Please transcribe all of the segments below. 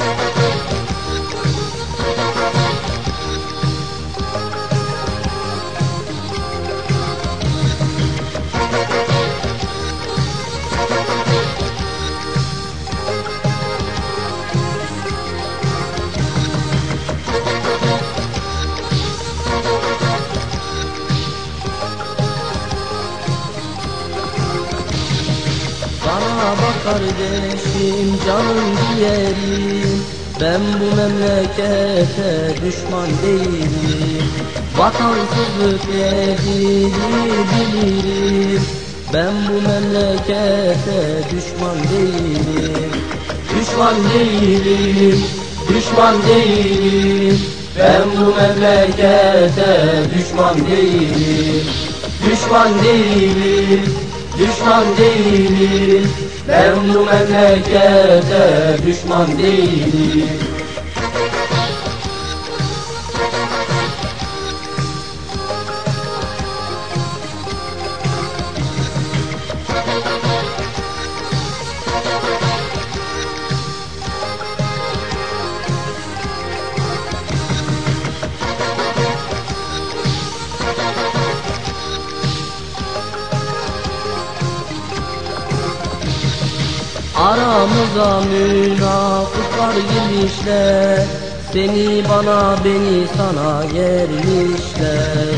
Bana bak kardeşim canım ciğerim. Ben bu memlekete düşman değilim. Vatansızlık nedir bilirim. Ben bu memlekete düşman değilim. Düşman değilim, düşman değilim. Ben bu memlekete düşman değilim. Düşman değilim, düşman değilim Ben bu memlekete düşman değilim Aramıza münafıklar girmişler. Seni bana beni sana yermişler.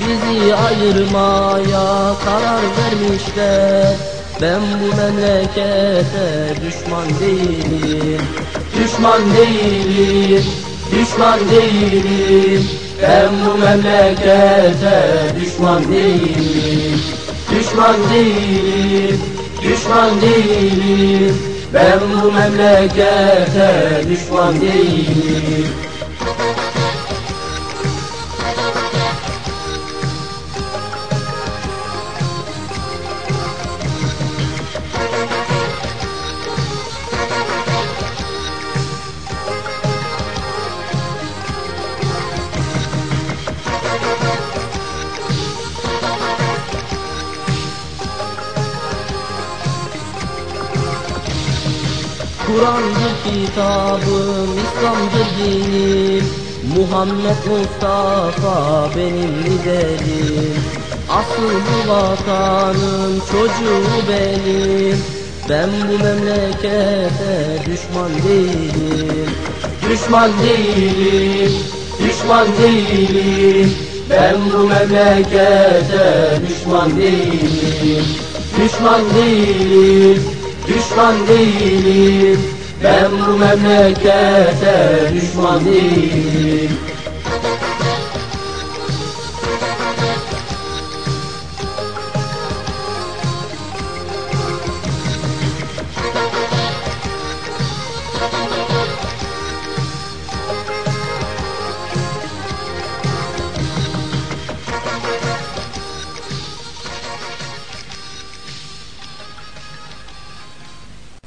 Bizi ayırmaya karar vermişler. Ben bu memlekete düşman değilim. Düşman değilim, düşman değilim. Ben bu memlekete düşman değilim. Düşman değilim, düşman değilim. Ben bu memlekete düşman değilim Kur'an'dır kitabım, İslam'dır dinim Muhammed Mustafa benim liderim. Asıl bu vatanın çocuğu benim. Ben bu memlekete düşman değilim. Düşman değilim, düşman değilim. Ben bu memlekete düşman değilim. Düşman değilim, düşman değilim Ben bu memlekete düşman değilim